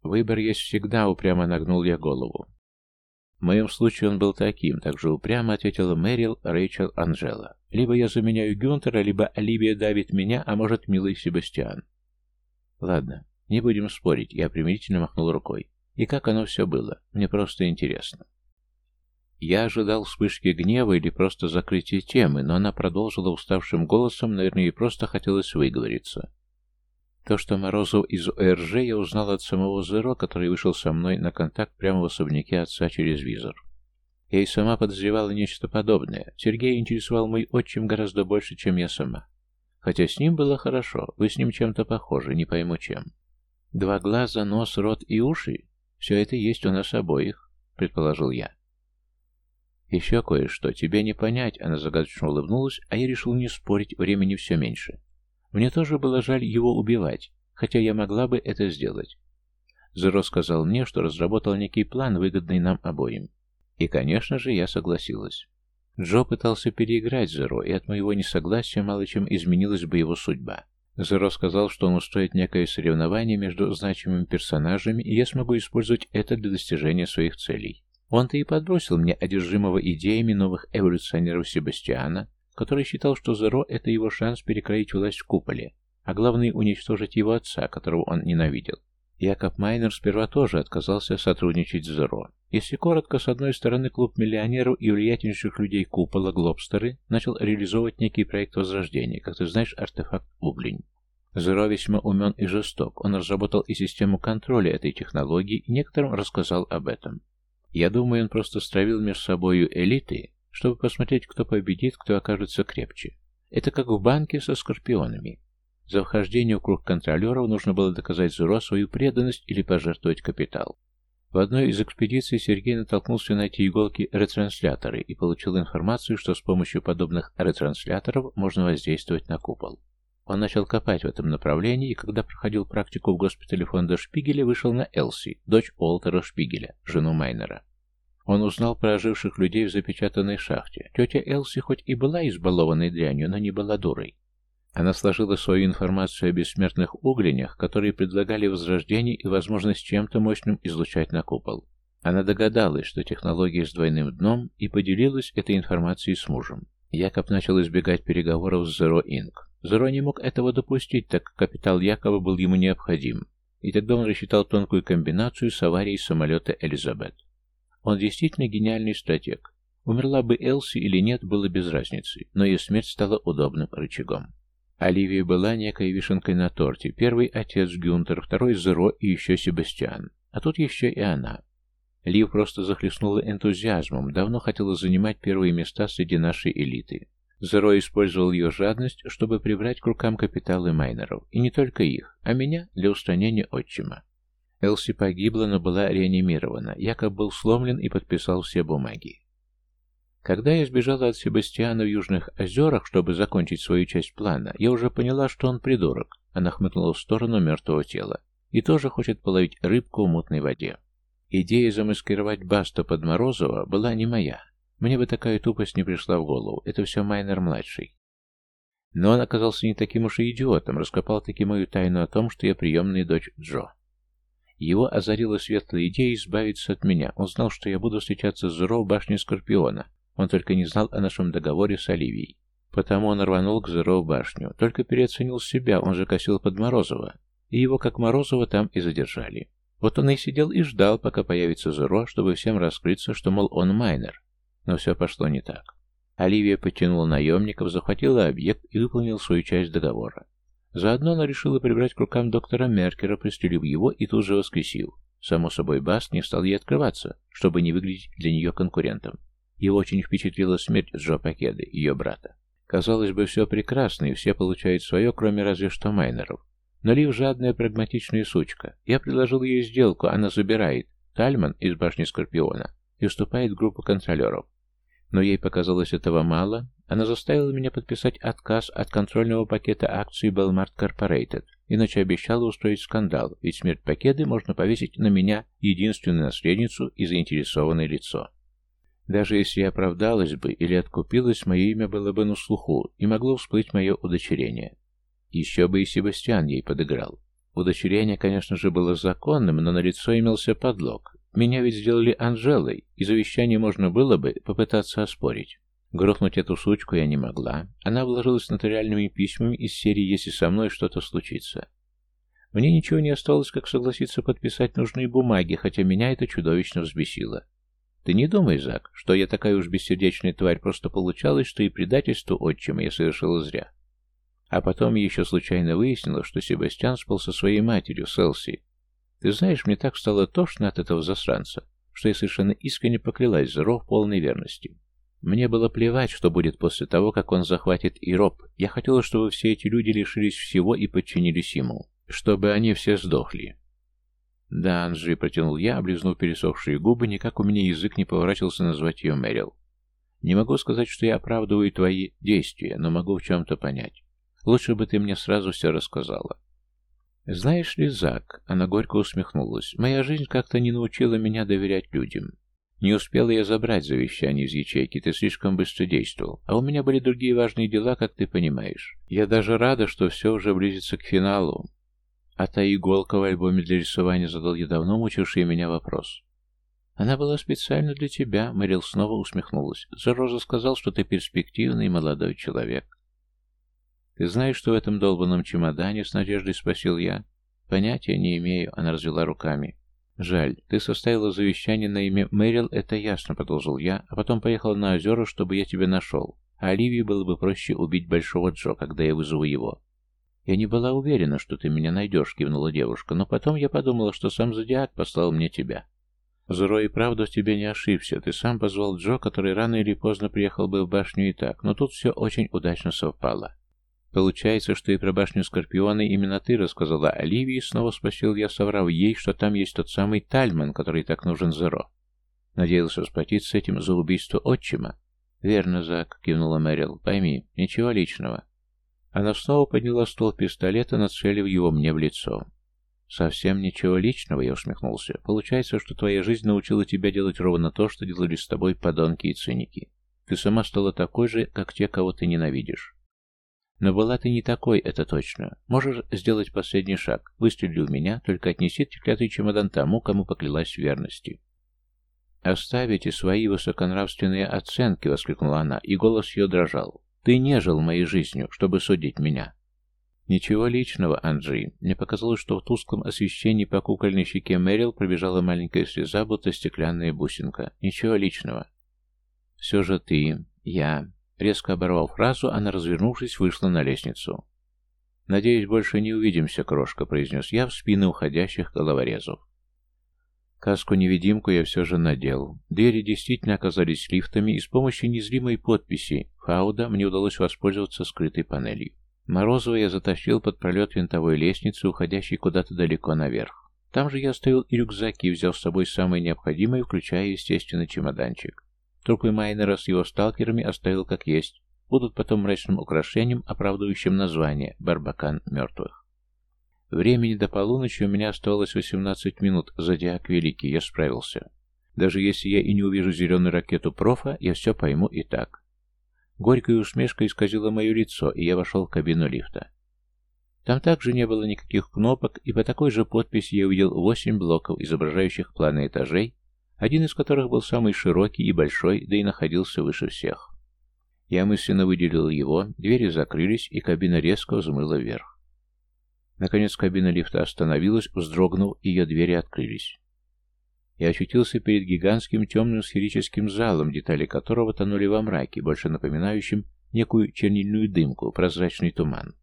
Выбор есть всегда, упрямо нагнул я голову. В моем случае он был таким, также упрямо ответила Мэрил, Рэйчел, Анжела. Либо я заменяю Гюнтера, либо Оливия давит меня, а может, милый Себастьян. Ладно, не будем спорить, я примирительно махнул рукой. И как оно все было? Мне просто интересно. Я ожидал вспышки гнева или просто закрытия темы, но она продолжила уставшим голосом, наверное, ей просто хотелось выговориться. То, что Морозов из ОРЖ, я узнал от самого Зеро, который вышел со мной на контакт прямо в особняке отца через визор. Я и сама подозревала нечто подобное. Сергей интересовал мой отчим гораздо больше, чем я сама. Хотя с ним было хорошо, вы с ним чем-то похожи, не пойму чем. Два глаза, нос, рот и уши — все это есть у нас обоих, предположил я. «Еще кое-что, тебе не понять», — она загадочно улыбнулась, а я решил не спорить, времени все меньше. Мне тоже было жаль его убивать, хотя я могла бы это сделать. Зеро сказал мне, что разработал некий план, выгодный нам обоим. И, конечно же, я согласилась. Джо пытался переиграть Зеро, и от моего несогласия мало чем изменилась бы его судьба. Зеро сказал, что он устроит некое соревнование между значимыми персонажами, и я смогу использовать это для достижения своих целей. Он-то и подбросил мне одержимого идеями новых эволюционеров Себастьяна, который считал, что Зеро — это его шанс перекроить власть в куполе, а главное — уничтожить его отца, которого он ненавидел. Якоб Майнер сперва тоже отказался сотрудничать с Зеро. Если коротко, с одной стороны, клуб миллионеров и влиятельнейших людей купола Глобстеры начал реализовывать некий проект возрождения, как ты знаешь, артефакт Ублень. Зеро весьма умен и жесток. Он разработал и систему контроля этой технологии и некоторым рассказал об этом. Я думаю, он просто стравил между собою элиты, чтобы посмотреть, кто победит, кто окажется крепче. Это как в банке со скорпионами. За вхождение в круг контролеров нужно было доказать Зеро свою преданность или пожертвовать капитал. В одной из экспедиций Сергей натолкнулся на эти иголки-ретрансляторы и получил информацию, что с помощью подобных ретрансляторов можно воздействовать на купол. Он начал копать в этом направлении, и когда проходил практику в госпитале фонда Шпигеля, вышел на Элси, дочь Олтера Шпигеля, жену Майнера. Он узнал про оживших людей в запечатанной шахте. Тетя Элси хоть и была избалованной дрянью, но не была дурой. Она сложила свою информацию о бессмертных угленях, которые предлагали возрождение и возможность чем-то мощным излучать на купол. Она догадалась, что технология с двойным дном, и поделилась этой информацией с мужем. Якоб начал избегать переговоров с Zero Inc. Zero не мог этого допустить, так как капитал Якоба был ему необходим, и тогда он рассчитал тонкую комбинацию с аварией самолета «Элизабет». Он действительно гениальный стратег. Умерла бы Элси или нет, было без разницы, но ее смерть стала удобным рычагом. Оливия была некой вишенкой на торте. Первый отец Гюнтер, второй Зеро и еще Себастьян. А тут еще и она. Лив просто захлестнула энтузиазмом, давно хотела занимать первые места среди нашей элиты. Зеро использовал ее жадность, чтобы прибрать к рукам капиталы майнеров. И не только их, а меня для устранения отчима. Элси погибла, но была реанимирована. Якоб был сломлен и подписал все бумаги. Когда я сбежала от Себастьяна в Южных озерах, чтобы закончить свою часть плана, я уже поняла, что он придурок. Она хмыкнула в сторону мертвого тела. И тоже хочет половить рыбку в мутной воде. Идея замаскировать Баста под Морозова была не моя. Мне бы такая тупость не пришла в голову. Это все Майнер-младший. Но он оказался не таким уж и идиотом, раскопал таки мою тайну о том, что я приемная дочь Джо. Его озарила светлая идея избавиться от меня. Он знал, что я буду встречаться с Зеро в башне Скорпиона, он только не знал о нашем договоре с Оливией. Потому он рванул к Зеро башню. Только переоценил себя, он же косил под Морозова. И его, как Морозова, там и задержали. Вот он и сидел и ждал, пока появится Зеро, чтобы всем раскрыться, что, мол, он майнер. Но все пошло не так. Оливия подтянула наемников, захватила объект и выполнила свою часть договора. Заодно она решила прибрать к рукам доктора Меркера, пристрелив его и тут же воскресив. Само собой, Баст не стал ей открываться, чтобы не выглядеть для нее конкурентом. Его очень впечатлила смерть Джо Пакеды, ее брата. Казалось бы, все прекрасно, и все получают свое, кроме разве что майнеров. Но Лив жадная прагматичная сучка. Я предложил ей сделку, она забирает. Тальман из башни Скорпиона и вступает в группу контролеров. Но ей показалось этого мало. Она заставила меня подписать отказ от контрольного пакета акций Belmart Corporated, иначе обещала устроить скандал, ведь смерть Пакеды можно повесить на меня, единственную наследницу и заинтересованное лицо. Даже если я оправдалась бы или откупилась, мое имя было бы на слуху, и могло всплыть мое удочерение. Еще бы и Себастьян ей подыграл. Удочерение, конечно же, было законным, но на лицо имелся подлог. Меня ведь сделали Анжелой, и завещание можно было бы попытаться оспорить. Грохнуть эту сучку я не могла. Она вложилась нотариальными письмами из серии «Если со мной что-то случится». Мне ничего не осталось, как согласиться подписать нужные бумаги, хотя меня это чудовищно взбесило. Ты не думай, Зак, что я такая уж бессердечная тварь, просто получалось, что и предательство отчима я совершила зря. А потом еще случайно выяснила, что Себастьян спал со своей матерью, Селси. Ты знаешь, мне так стало тошно от этого засранца, что я совершенно искренне поклялась Зеро в полной верности. Мне было плевать, что будет после того, как он захватит Ироп. Я хотела, чтобы все эти люди лишились всего и подчинились ему. Чтобы они все сдохли. «Да, Анжи», — протянул я, облизнув пересохшие губы, никак у меня язык не поворачивался назвать ее Мэрил. «Не могу сказать, что я оправдываю твои действия, но могу в чем-то понять. Лучше бы ты мне сразу все рассказала». «Знаешь ли, Зак», — она горько усмехнулась, — «моя жизнь как-то не научила меня доверять людям. Не успела я забрать завещание из ячейки, ты слишком быстро действовал, а у меня были другие важные дела, как ты понимаешь. Я даже рада, что все уже близится к финалу, а та иголка в альбоме для рисования задал я давно мучивший меня вопрос. Она была специально для тебя, Мэрил снова усмехнулась. Зароза сказал, что ты перспективный молодой человек. Ты знаешь, что в этом долбанном чемодане, с надеждой спросил я? Понятия не имею, она развела руками. Жаль, ты составила завещание на имя Мэрил, это ясно, продолжил я, а потом поехал на озера, чтобы я тебя нашел. А Оливии было бы проще убить Большого Джо, когда я вызову его. «Я не была уверена, что ты меня найдешь», — кивнула девушка, «но потом я подумала, что сам Зодиак послал мне тебя». Зеро и правда в тебе не ошибся. Ты сам позвал Джо, который рано или поздно приехал бы в башню и так, но тут все очень удачно совпало. Получается, что и про башню Скорпиона именно ты рассказала Оливии, снова спросил я, соврав ей, что там есть тот самый Тальман, который так нужен Зеро. Надеялся расплатиться этим за убийство отчима. «Верно, Зак», — кивнула Мэрил. «Пойми, ничего личного». Она снова подняла ствол пистолета, нацелив его мне в лицо. «Совсем ничего личного», — я усмехнулся. «Получается, что твоя жизнь научила тебя делать ровно то, что делали с тобой подонки и циники. Ты сама стала такой же, как те, кого ты ненавидишь. Но была ты не такой, это точно. Можешь сделать последний шаг. Выстрели у меня, только отнеси клятый чемодан тому, кому поклялась верности. «Оставите свои высоконравственные оценки!» — воскликнула она, и голос ее дрожал. «Ты не жил моей жизнью, чтобы судить меня!» «Ничего личного, Анджей. Мне показалось, что в тусклом освещении по кукольной щеке Мэрил пробежала маленькая слеза, будто стеклянная бусинка. Ничего личного. Все же ты, я, Резко оборвав фразу, она, развернувшись, вышла на лестницу. «Надеюсь, больше не увидимся, крошка», — произнес я в спину уходящих головорезов. Каску-невидимку я все же надел. Двери действительно оказались лифтами, и с помощью незримой подписи «Фауда» мне удалось воспользоваться скрытой панелью. Морозова я затащил под пролет винтовой лестницы, уходящей куда-то далеко наверх. Там же я оставил и рюкзаки, взяв с собой самое необходимое, включая, естественно, чемоданчик. Трупы Майнера с его сталкерами оставил как есть. Будут потом мрачным украшением, оправдывающим название «Барбакан мертвых». Времени до полуночи у меня оставалось 18 минут. Зодиак Великий, я справился. Даже если я и не увижу зеленую ракету профа, я все пойму и так. Горькая усмешка исказила мое лицо, и я вошел в кабину лифта. Там также не было никаких кнопок, и по такой же подписи я увидел восемь блоков, изображающих планы этажей, один из которых был самый широкий и большой, да и находился выше всех. Я мысленно выделил его, двери закрылись, и кабина резко взмыла вверх. Наконец кабина лифта остановилась, вздрогнув, ее двери открылись. Я очутился перед гигантским темным сферическим залом, детали которого тонули во мраке, больше напоминающим некую чернильную дымку, прозрачный туман.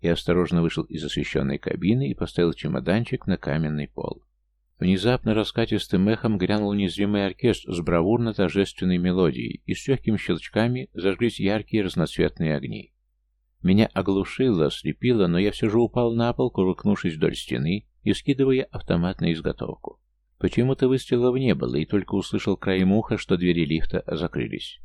Я осторожно вышел из освещенной кабины и поставил чемоданчик на каменный пол. Внезапно раскатистым эхом грянул незримый оркестр с бравурно-торжественной мелодией, и с легкими щелчками зажглись яркие разноцветные огни. Меня оглушило, ослепило, но я все же упал на пол, кувыркнувшись вдоль стены и скидывая автомат на изготовку. Почему-то выстрелов не было, и только услышал краем уха, что двери лифта закрылись.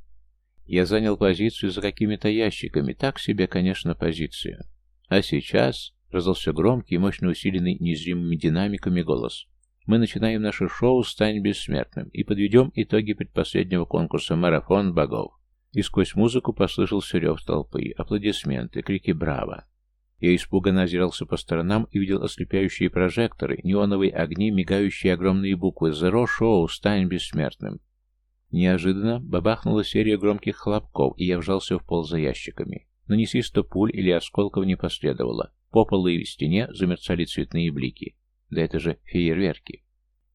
Я занял позицию за какими-то ящиками, так себе, конечно, позиция. А сейчас раздался громкий мощно усиленный незримыми динамиками голос. Мы начинаем наше шоу «Стань бессмертным» и подведем итоги предпоследнего конкурса «Марафон богов». И сквозь музыку послышался рев толпы, аплодисменты, крики «Браво!». Я испуганно озирался по сторонам и видел ослепляющие прожекторы, неоновые огни, мигающие огромные буквы «Зеро Шоу! Стань бессмертным!». Неожиданно бабахнула серия громких хлопков, и я вжался в пол за ящиками. Но ни свиста пуль или осколков не последовало. По полу и в стене замерцали цветные блики. Да это же фейерверки.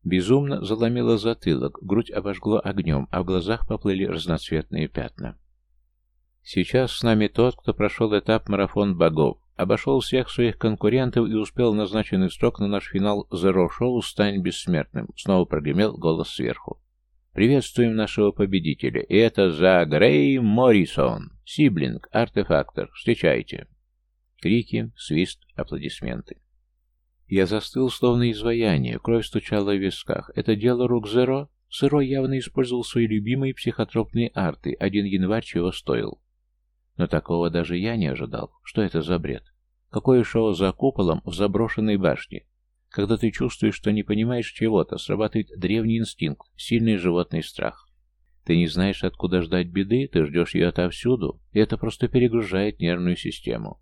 Безумно заломило затылок, грудь обожгло огнем, а в глазах поплыли разноцветные пятна. Сейчас с нами тот, кто прошел этап марафон богов, обошел всех своих конкурентов и успел назначенный срок на наш финал Show «Стань бессмертным», снова прогремел голос сверху. Приветствуем нашего победителя, и это за Грей Моррисон, Сиблинг, артефактор. Встречайте. Крики, свист, аплодисменты. Я застыл, словно изваяние, кровь стучала в висках. Это дело рук Зеро? Зеро явно использовал свои любимые психотропные арты, один январь чего стоил. Но такого даже я не ожидал. Что это за бред? Какое шоу за куполом в заброшенной башне? Когда ты чувствуешь, что не понимаешь чего-то, срабатывает древний инстинкт, сильный животный страх. Ты не знаешь, откуда ждать беды, ты ждешь ее отовсюду, и это просто перегружает нервную систему.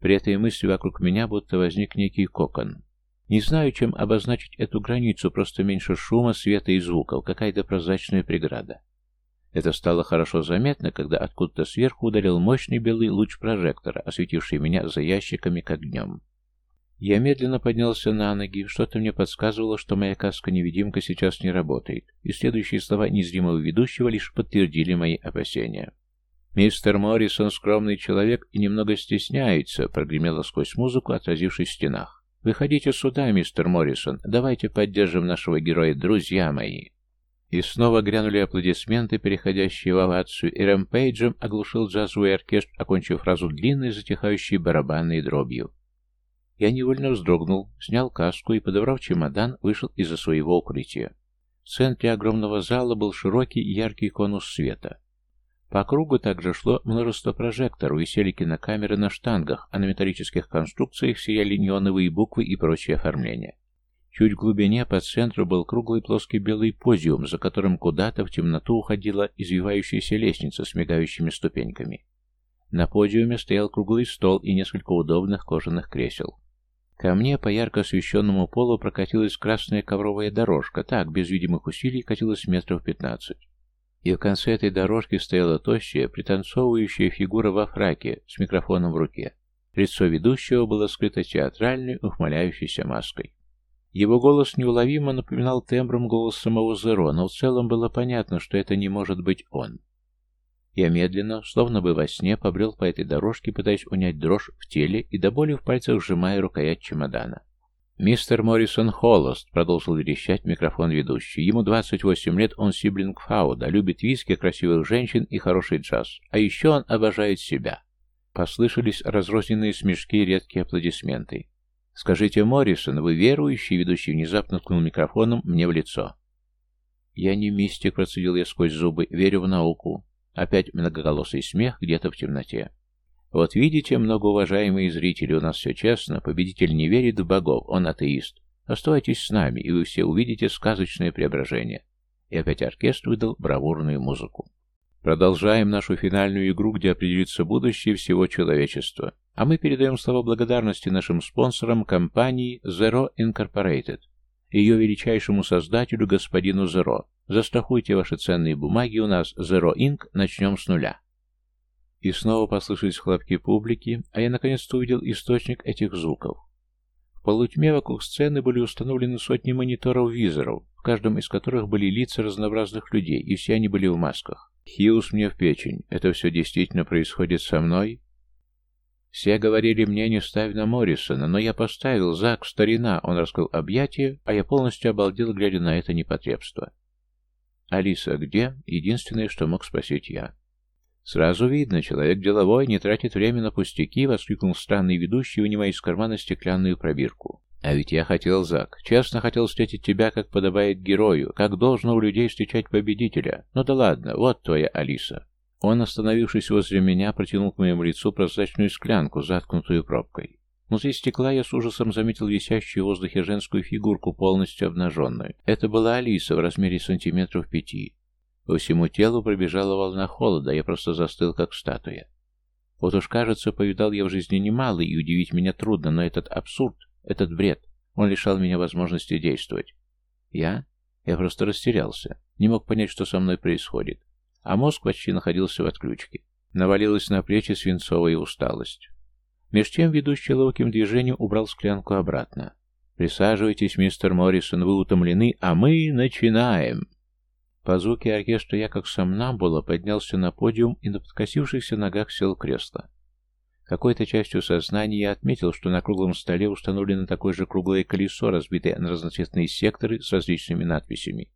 При этой мысли вокруг меня будто возник некий кокон. Не знаю, чем обозначить эту границу, просто меньше шума, света и звуков, какая-то прозрачная преграда. Это стало хорошо заметно, когда откуда-то сверху ударил мощный белый луч прожектора, осветивший меня за ящиками как днем. Я медленно поднялся на ноги, что-то мне подсказывало, что моя каска-невидимка сейчас не работает, и следующие слова незримого ведущего лишь подтвердили мои опасения. «Мистер Моррисон скромный человек и немного стесняется», — прогремело сквозь музыку, отразившись в стенах. «Выходите сюда, мистер Моррисон, давайте поддержим нашего героя, друзья мои». И снова грянули аплодисменты, переходящие в овацию, и рэмпейджем оглушил джазовый оркестр, окончив фразу длинной, затихающей барабанной дробью. Я невольно вздрогнул, снял каску и, подобрав чемодан, вышел из-за своего укрытия. В центре огромного зала был широкий яркий конус света. По кругу также шло множество прожекторов, висели кинокамеры на штангах, а на металлических конструкциях сияли неоновые буквы и прочие оформления. Чуть в глубине по центру был круглый плоский белый подиум, за которым куда-то в темноту уходила извивающаяся лестница с мигающими ступеньками. На подиуме стоял круглый стол и несколько удобных кожаных кресел. Ко мне по ярко освещенному полу прокатилась красная ковровая дорожка, так, без видимых усилий, катилась метров пятнадцать. И в конце этой дорожки стояла тощая, пританцовывающая фигура во фраке с микрофоном в руке. Лицо ведущего было скрыто театральной, ухмыляющейся маской. Его голос неуловимо напоминал тембром голос самого Зеро, но в целом было понятно, что это не может быть он. Я медленно, словно бы во сне, побрел по этой дорожке, пытаясь унять дрожь в теле и до боли в пальцах сжимая рукоять чемодана. «Мистер Моррисон холост», — продолжил верещать микрофон ведущий. «Ему 28 лет, он сиблинг Фауда, любит виски, красивых женщин и хороший джаз. А еще он обожает себя». Послышались разрозненные смешки и редкие аплодисменты. «Скажите, Моррисон, вы верующий?» Ведущий внезапно ткнул микрофоном мне в лицо. «Я не мистик», — процедил я сквозь зубы, — «верю в науку». Опять многоголосый смех где-то в темноте. Вот видите, многоуважаемые зрители, у нас все честно, победитель не верит в богов, он атеист. Оставайтесь с нами, и вы все увидите сказочное преображение. И опять оркестр выдал бравурную музыку. Продолжаем нашу финальную игру, где определится будущее всего человечества. А мы передаем слова благодарности нашим спонсорам компании Zero Incorporated, ее величайшему создателю господину Zero. Застрахуйте ваши ценные бумаги у нас Zero Inc. Начнем с нуля. И снова послышались хлопки публики, а я наконец-то увидел источник этих звуков. В полутьме вокруг сцены были установлены сотни мониторов-визоров, в каждом из которых были лица разнообразных людей, и все они были в масках. Хиус мне в печень. Это все действительно происходит со мной? Все говорили мне, не ставь на Моррисона, но я поставил, Зак, старина, он раскрыл объятия, а я полностью обалдел, глядя на это непотребство. «Алиса, где?» — единственное, что мог спросить я. «Сразу видно, человек деловой, не тратит время на пустяки», — воскликнул странный ведущий, вынимая из кармана стеклянную пробирку. «А ведь я хотел, Зак, честно хотел встретить тебя, как подобает герою, как должно у людей встречать победителя. Ну да ладно, вот твоя Алиса». Он, остановившись возле меня, протянул к моему лицу прозрачную склянку, заткнутую пробкой. Внутри стекла я с ужасом заметил висящую в воздухе женскую фигурку, полностью обнаженную. Это была Алиса в размере сантиметров пяти. По всему телу пробежала волна холода, я просто застыл, как статуя. Вот уж, кажется, повидал я в жизни немало, и удивить меня трудно, но этот абсурд, этот бред, он лишал меня возможности действовать. Я? Я просто растерялся, не мог понять, что со мной происходит, а мозг почти находился в отключке. Навалилась на плечи свинцовая усталость. Меж тем ведущий ловким движением убрал склянку обратно. «Присаживайтесь, мистер Моррисон, вы утомлены, а мы начинаем!» По звуке оркестра я, как сам было, поднялся на подиум и на подкосившихся ногах сел в кресло. Какой-то частью сознания я отметил, что на круглом столе установлено такое же круглое колесо, разбитое на разноцветные секторы с различными надписями.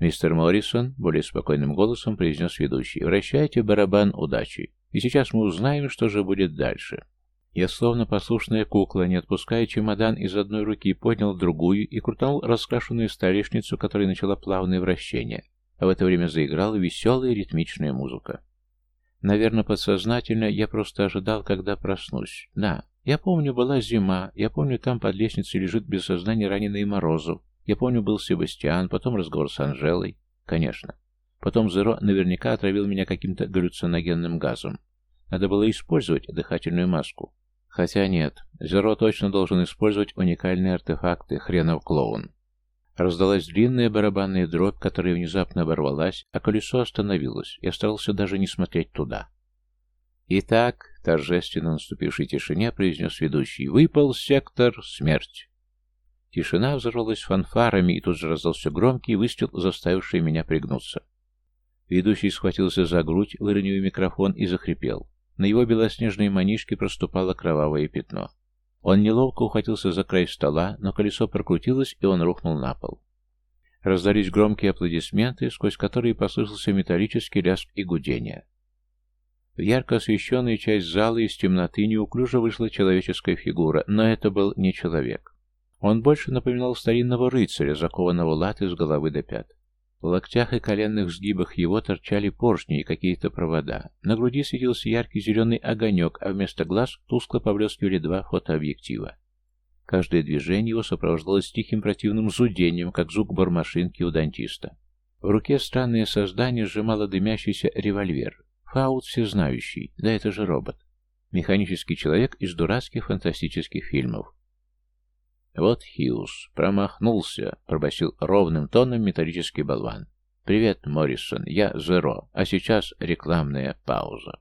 «Мистер Моррисон», — более спокойным голосом произнес ведущий, — «вращайте барабан удачи, и сейчас мы узнаем, что же будет дальше». Я, словно послушная кукла, не отпуская чемодан из одной руки, поднял другую и крутанул раскрашенную столешницу, которая начала плавное вращение а в это время заиграла веселая ритмичная музыка. Наверное, подсознательно я просто ожидал, когда проснусь. Да, я помню, была зима, я помню, там под лестницей лежит без сознания раненый Морозов, я помню, был Себастьян, потом разговор с Анжелой, конечно. Потом Зеро наверняка отравил меня каким-то галлюциногенным газом. Надо было использовать дыхательную маску. Хотя нет, Зеро точно должен использовать уникальные артефакты, хренов клоун. Раздалась длинная барабанная дробь, которая внезапно оборвалась, а колесо остановилось. Я старался даже не смотреть туда. «Итак», — торжественно наступившей тишине произнес ведущий, — «выпал сектор смерть». Тишина взорвалась фанфарами, и тут же раздался громкий выстрел, заставивший меня пригнуться. Ведущий схватился за грудь, выронив микрофон, и захрипел. На его белоснежной манишке проступало кровавое пятно. Он неловко ухватился за край стола, но колесо прокрутилось, и он рухнул на пол. Раздались громкие аплодисменты, сквозь которые послышался металлический лязг и гудение. В ярко освещенную часть зала из темноты неуклюже вышла человеческая фигура, но это был не человек. Он больше напоминал старинного рыцаря, закованного латы с головы до пят. В локтях и коленных сгибах его торчали поршни и какие-то провода. На груди светился яркий зеленый огонек, а вместо глаз тускло поблескивали два фотообъектива. Каждое движение его сопровождалось тихим противным зудением, как звук бормашинки у дантиста. В руке странное создание сжимало дымящийся револьвер. Фаут всезнающий, да это же робот. Механический человек из дурацких фантастических фильмов. «Вот Хьюз, промахнулся», — пробасил ровным тоном металлический болван. «Привет, Моррисон, я Зеро, а сейчас рекламная пауза».